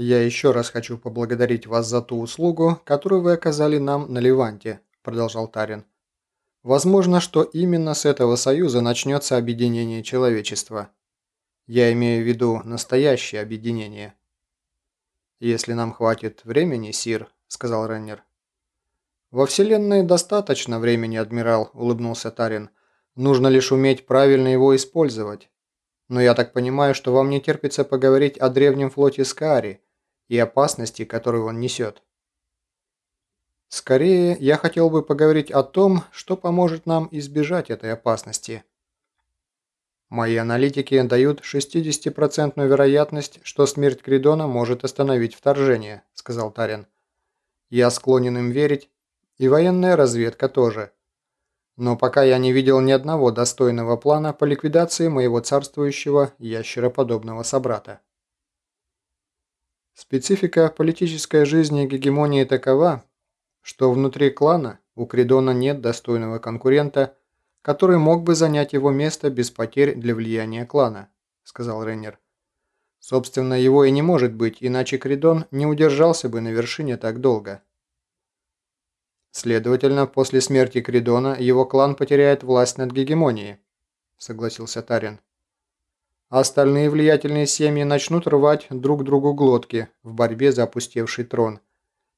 «Я еще раз хочу поблагодарить вас за ту услугу, которую вы оказали нам на Леванте», – продолжал Тарин. «Возможно, что именно с этого союза начнется объединение человечества. Я имею в виду настоящее объединение». «Если нам хватит времени, Сир», – сказал Реннер. «Во Вселенной достаточно времени, адмирал», – улыбнулся Тарин. «Нужно лишь уметь правильно его использовать. Но я так понимаю, что вам не терпится поговорить о древнем флоте Скаари, и опасности, которую он несет. Скорее, я хотел бы поговорить о том, что поможет нам избежать этой опасности. Мои аналитики дают 60% вероятность, что смерть Кридона может остановить вторжение, сказал Тарин. Я склонен им верить, и военная разведка тоже. Но пока я не видел ни одного достойного плана по ликвидации моего царствующего ящероподобного собрата. Специфика политической жизни гегемонии такова, что внутри клана у Кридона нет достойного конкурента, который мог бы занять его место без потерь для влияния клана, сказал Рейнер. Собственно, его и не может быть, иначе Кридон не удержался бы на вершине так долго. Следовательно, после смерти Кридона его клан потеряет власть над гегемонией, согласился Тарин остальные влиятельные семьи начнут рвать друг другу глотки в борьбе за опустевший трон.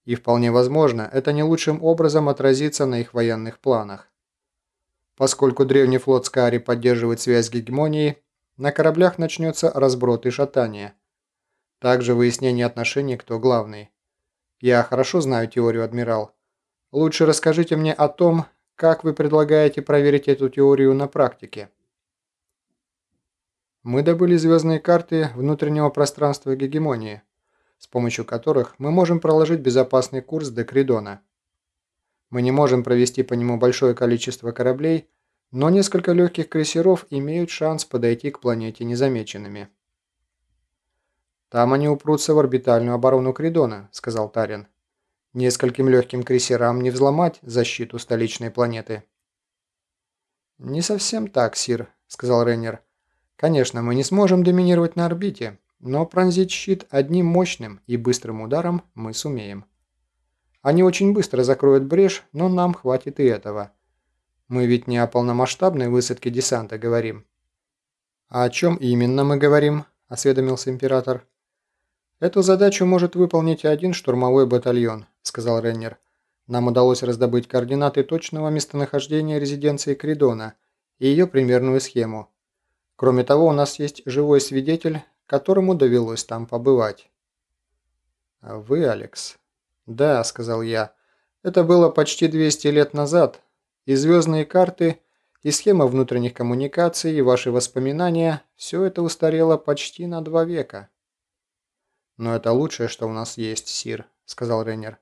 И вполне возможно, это не лучшим образом отразится на их военных планах. Поскольку древний флот Скари поддерживает связь с гегемонией, на кораблях начнется разброд и шатание. Также выяснение отношений, кто главный. Я хорошо знаю теорию, адмирал. Лучше расскажите мне о том, как вы предлагаете проверить эту теорию на практике. Мы добыли звездные карты внутреннего пространства гегемонии, с помощью которых мы можем проложить безопасный курс до Кридона. Мы не можем провести по нему большое количество кораблей, но несколько легких крейсеров имеют шанс подойти к планете незамеченными. «Там они упрутся в орбитальную оборону Кридона», – сказал Тарин. «Нескольким легким крейсерам не взломать защиту столичной планеты». «Не совсем так, Сир», – сказал Рейнер. Конечно, мы не сможем доминировать на орбите, но пронзить щит одним мощным и быстрым ударом мы сумеем. Они очень быстро закроют брешь, но нам хватит и этого. Мы ведь не о полномасштабной высадке десанта говорим. «А о чем именно мы говорим?» – осведомился император. «Эту задачу может выполнить один штурмовой батальон», – сказал Реннер. «Нам удалось раздобыть координаты точного местонахождения резиденции Кридона и ее примерную схему. Кроме того, у нас есть живой свидетель, которому довелось там побывать. А вы, Алекс? Да, сказал я. Это было почти 200 лет назад. И звездные карты, и схема внутренних коммуникаций, и ваши воспоминания – все это устарело почти на два века. «Но это лучшее, что у нас есть, Сир», – сказал Рейнер.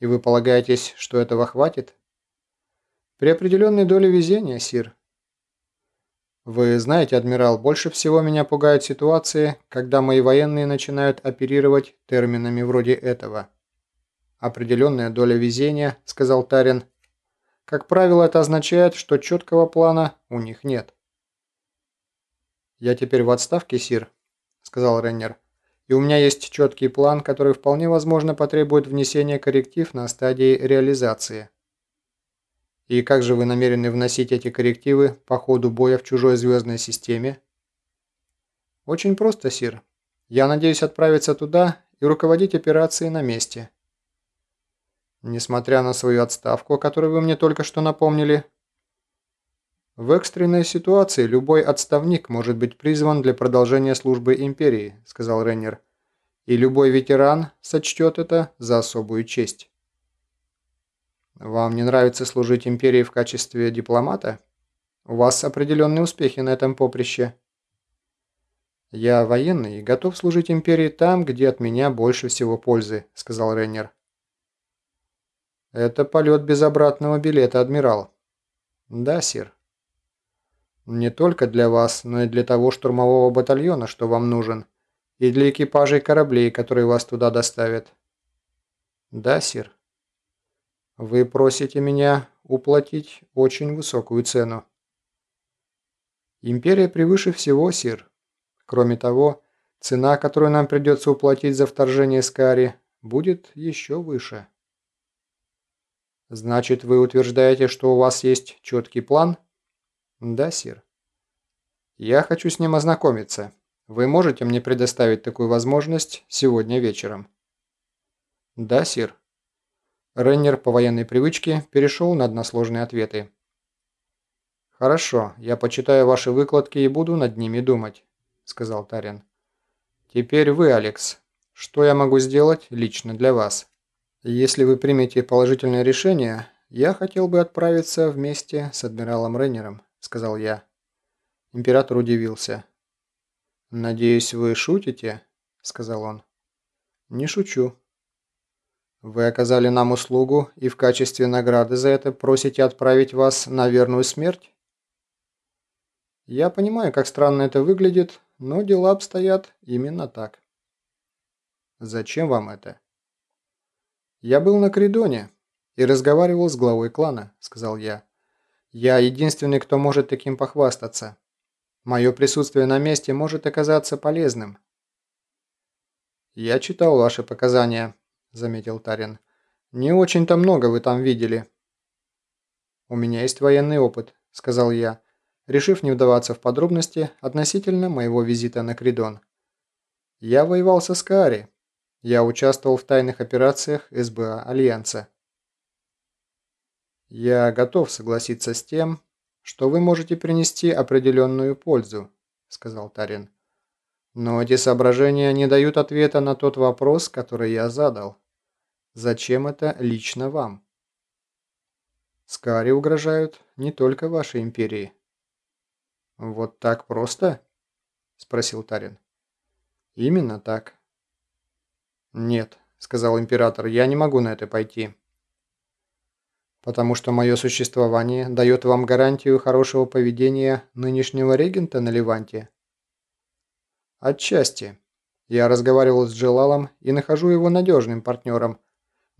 «И вы полагаетесь, что этого хватит?» «При определенной доле везения, Сир», вы знаете, адмирал, больше всего меня пугают ситуации, когда мои военные начинают оперировать терминами вроде этого. Определенная доля везения, сказал Тарин. Как правило, это означает, что четкого плана у них нет. «Я теперь в отставке, Сир», — сказал Реннер. «И у меня есть четкий план, который вполне возможно потребует внесения корректив на стадии реализации». И как же вы намерены вносить эти коррективы по ходу боя в чужой звездной системе? Очень просто, Сир. Я надеюсь отправиться туда и руководить операцией на месте. Несмотря на свою отставку, о которой вы мне только что напомнили, в экстренной ситуации любой отставник может быть призван для продолжения службы Империи, сказал Реннер. И любой ветеран сочтет это за особую честь. Вам не нравится служить империи в качестве дипломата? У вас определенные успехи на этом поприще. Я военный и готов служить империи там, где от меня больше всего пользы, сказал Рейнер. Это полет без обратного билета, адмирал. Да, сир. Не только для вас, но и для того штурмового батальона, что вам нужен, и для экипажей кораблей, которые вас туда доставят. Да, сир. Вы просите меня уплатить очень высокую цену. Империя превыше всего, Сир. Кроме того, цена, которую нам придется уплатить за вторжение Скари, будет еще выше. Значит, вы утверждаете, что у вас есть четкий план? Да, сир. Я хочу с ним ознакомиться. Вы можете мне предоставить такую возможность сегодня вечером? Да, сир. Реннер по военной привычке перешел на односложные ответы. «Хорошо, я почитаю ваши выкладки и буду над ними думать», — сказал Тарин. «Теперь вы, Алекс. Что я могу сделать лично для вас? Если вы примете положительное решение, я хотел бы отправиться вместе с адмиралом Реннером», — сказал я. Император удивился. «Надеюсь, вы шутите?» — сказал он. «Не шучу», вы оказали нам услугу и в качестве награды за это просите отправить вас на верную смерть? Я понимаю, как странно это выглядит, но дела обстоят именно так. Зачем вам это? Я был на Кридоне и разговаривал с главой клана, сказал я. Я единственный, кто может таким похвастаться. Мое присутствие на месте может оказаться полезным. Я читал ваши показания, – заметил Тарин. «Не очень-то много вы там видели». «У меня есть военный опыт», – сказал я, решив не вдаваться в подробности относительно моего визита на Кридон. «Я воевал со Скаари. Я участвовал в тайных операциях СБА Альянса». «Я готов согласиться с тем, что вы можете принести определенную пользу», – сказал Тарин. «Но эти соображения не дают ответа на тот вопрос, который я задал». Зачем это лично вам? Скари угрожают не только вашей империи. Вот так просто? Спросил Тарин. Именно так. Нет, сказал император, я не могу на это пойти. Потому что мое существование дает вам гарантию хорошего поведения нынешнего регента на Леванте. Отчасти. Я разговаривал с Джелалом и нахожу его надежным партнером –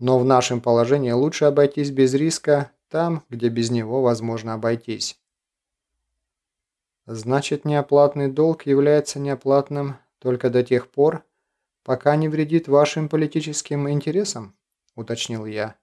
но в нашем положении лучше обойтись без риска там, где без него возможно обойтись. Значит, неоплатный долг является неоплатным только до тех пор, пока не вредит вашим политическим интересам, уточнил я.